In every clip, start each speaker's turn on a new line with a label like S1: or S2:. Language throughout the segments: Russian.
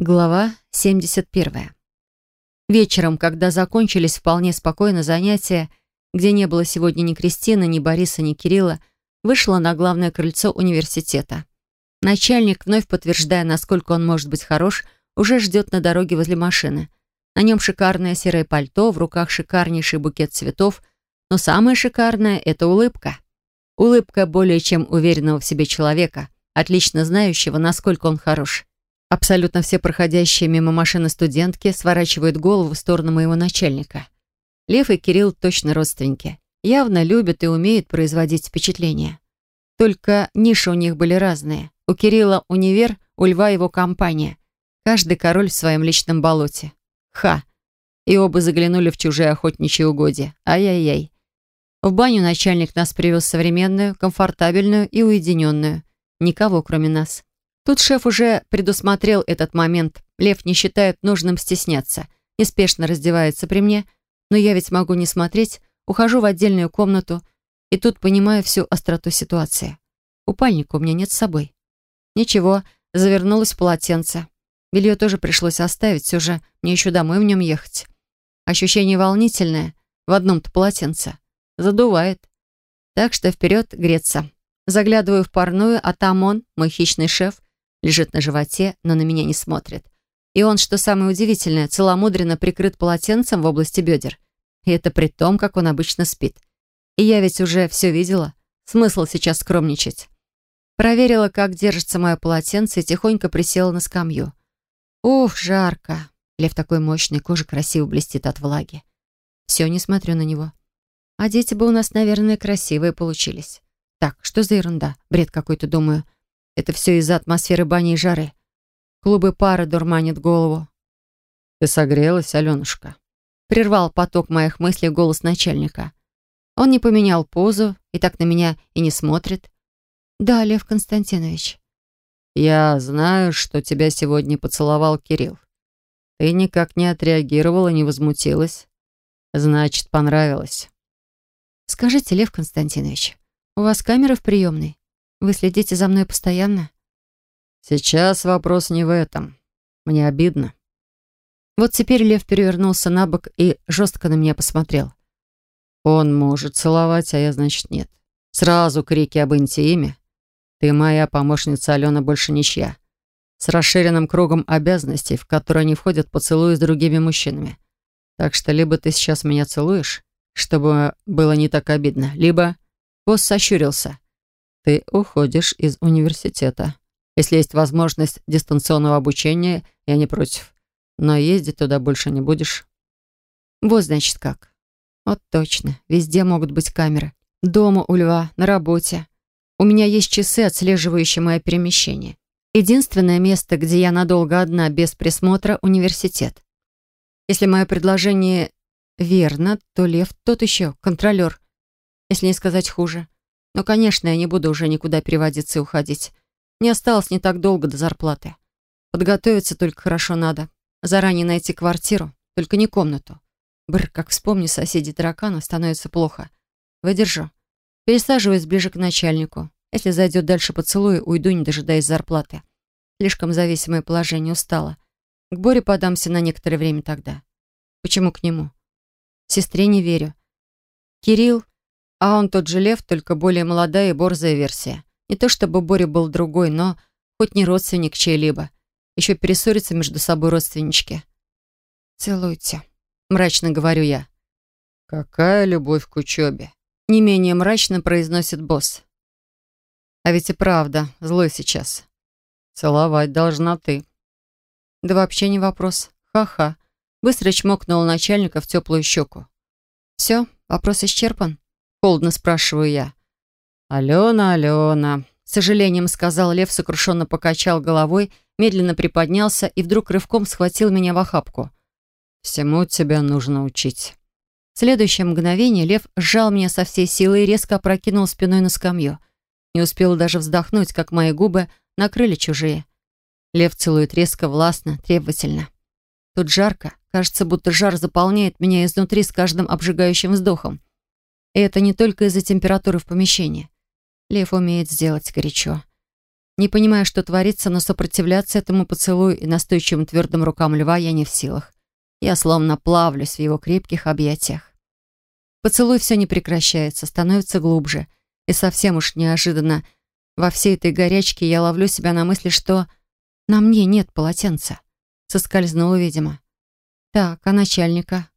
S1: Глава 71. Вечером, когда закончились вполне спокойно занятия, где не было сегодня ни Кристины, ни Бориса, ни Кирилла, вышла на главное крыльцо университета. Начальник, вновь подтверждая, насколько он может быть хорош, уже ждет на дороге возле машины. На нем шикарное серое пальто, в руках шикарнейший букет цветов, но самое шикарное — это улыбка. Улыбка более чем уверенного в себе человека, отлично знающего, насколько он хорош. Абсолютно все проходящие мимо машины студентки сворачивают голову в сторону моего начальника. Лев и Кирилл точно родственники. Явно любят и умеют производить впечатление. Только ниши у них были разные. У Кирилла универ, у Льва его компания. Каждый король в своем личном болоте. Ха! И оба заглянули в чужие охотничьи угодья. Ай-яй-яй. В баню начальник нас привез современную, комфортабельную и уединенную. Никого, кроме нас. Тут шеф уже предусмотрел этот момент. Лев не считает нужным стесняться. Неспешно раздевается при мне. Но я ведь могу не смотреть. Ухожу в отдельную комнату. И тут понимаю всю остроту ситуации. Купальника у меня нет с собой. Ничего, завернулась в полотенце. Белье тоже пришлось оставить. Все же мне еще домой в нем ехать. Ощущение волнительное. В одном-то полотенце. Задувает. Так что вперед греться. Заглядываю в парную, а там он, мой хищный шеф, лежит на животе, но на меня не смотрит. И он, что самое удивительное, целомудренно прикрыт полотенцем в области бедер. И это при том, как он обычно спит. И я ведь уже все видела. Смысл сейчас скромничать. Проверила, как держится мое полотенце, и тихонько присела на скамью. Ух, жарко. Лев такой мощный, кожа красиво блестит от влаги. Все, не смотрю на него. А дети бы у нас, наверное, красивые получились. Так, что за ерунда? Бред какой-то, думаю. Это все из-за атмосферы бани и жары. Клубы пары дурманят голову.
S2: «Ты согрелась, Аленушка?»
S1: Прервал поток моих мыслей голос начальника. Он не поменял позу и так на меня и не смотрит. «Да, Лев Константинович».
S2: «Я знаю, что тебя сегодня поцеловал Кирилл. Ты никак не отреагировала, не возмутилась. Значит, понравилось».
S1: «Скажите, Лев Константинович, у вас камера в приемной?» Вы следите за мной постоянно?
S2: Сейчас вопрос не в этом. Мне обидно.
S1: Вот теперь Лев перевернулся на бок и жестко на меня посмотрел.
S2: Он может целовать, а я, значит, нет. Сразу крики об интиме. Ты моя помощница, Алена, больше ничья. С расширенным кругом обязанностей, в которые не входят поцелуи с другими мужчинами. Так что либо ты сейчас меня целуешь, чтобы было не так обидно, либо... Босс сощурился. Ты уходишь из университета. Если есть возможность дистанционного обучения, я не против. Но ездить туда больше не будешь.
S1: Вот, значит, как. Вот точно. Везде могут быть камеры. Дома у льва, на работе. У меня есть часы, отслеживающие мое перемещение. Единственное место, где я надолго одна, без присмотра — университет. Если мое предложение верно, то Лев тот еще, контролер. Если не сказать хуже. Но, конечно, я не буду уже никуда переводиться и уходить. Мне осталось не так долго до зарплаты. Подготовиться только хорошо надо. Заранее найти квартиру, только не комнату. Бр, как вспомню соседей таракана, становится плохо. Выдержу. Пересаживаюсь ближе к начальнику. Если зайдет дальше поцелуй, уйду, не дожидаясь зарплаты. Слишком зависимое положение, устала. К Боре подамся на некоторое время тогда. Почему к нему? Сестре не верю. Кирилл а он тот же лев, только более молодая и борзая версия. Не то чтобы Боря был другой, но хоть не родственник чей-либо. Еще перессорятся между собой родственнички. «Целуйте», — мрачно говорю я.
S2: «Какая любовь к учебе?»
S1: Не менее мрачно произносит босс. А ведь и правда, злой сейчас.
S2: Целовать должна ты.
S1: Да вообще не вопрос. Ха-ха. Быстро чмокнул начальника в теплую щеку. Все, вопрос исчерпан. Холодно спрашиваю я.
S2: «Алена, Алена», —
S1: с сожалением сказал Лев, сокрушенно покачал головой, медленно приподнялся и вдруг рывком схватил меня в охапку.
S2: «Всему тебя нужно учить».
S1: В следующее мгновение Лев сжал меня со всей силы и резко опрокинул спиной на скамью. Не успел даже вздохнуть, как мои губы накрыли чужие. Лев целует резко, властно, требовательно. Тут жарко. Кажется, будто жар заполняет меня изнутри с каждым обжигающим вздохом. И это не только из-за температуры в помещении. Лев умеет сделать горячо. Не понимаю, что творится, но сопротивляться этому поцелую и настойчивым твердым рукам льва я не в силах. Я словно плавлюсь в его крепких объятиях. Поцелуй все не прекращается, становится глубже. И совсем уж неожиданно во всей этой горячке я ловлю себя на мысли, что на мне нет полотенца. Соскользнула, видимо. Так, а начальника?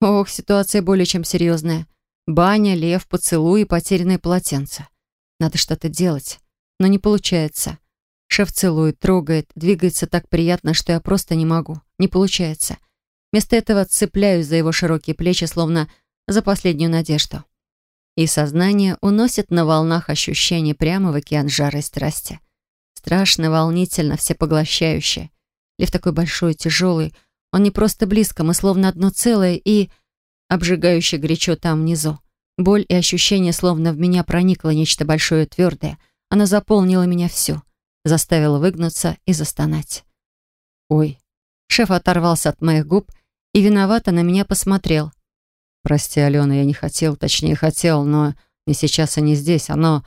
S1: Ох, ситуация более чем серьезная. Баня, лев, поцелуй и потерянное полотенце. Надо что-то делать но не получается. Шеф целует, трогает, двигается так приятно, что я просто не могу. Не получается. Вместо этого цепляюсь за его широкие плечи, словно за последнюю надежду. И сознание уносит на волнах ощущений прямо в океан жары и страсти. Страшно, волнительно, всепоглощающе. Лев такой большой, тяжелый. Он не просто близко, мы словно одно целое и... Обжигающе горячо там внизу. Боль и ощущение, словно в меня проникло нечто большое и твердое, она заполнила меня всю, заставила выгнуться и застонать. «Ой». Шеф оторвался от моих губ и виновато на меня посмотрел. «Прости, Алена, я не хотел, точнее хотел, но не сейчас и не здесь. Оно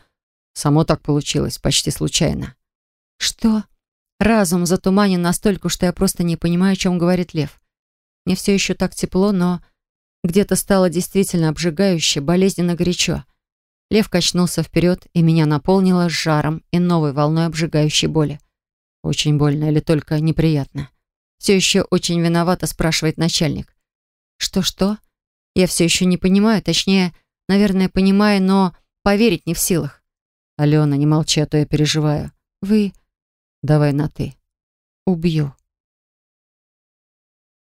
S1: само так получилось, почти случайно». «Что?» Разум затуманен настолько, что я просто не понимаю, о чем говорит Лев. Мне все еще так тепло, но где-то стало действительно обжигающе, болезненно горячо. Лев качнулся вперед, и меня наполнило жаром и новой волной обжигающей боли. Очень больно или только неприятно? Все еще очень виновато, спрашивает начальник. Что-что? Я все еще не понимаю, точнее, наверное, понимаю, но поверить не в силах. Алена, не молчи, а то я переживаю. Вы... Давай на «ты». Убью.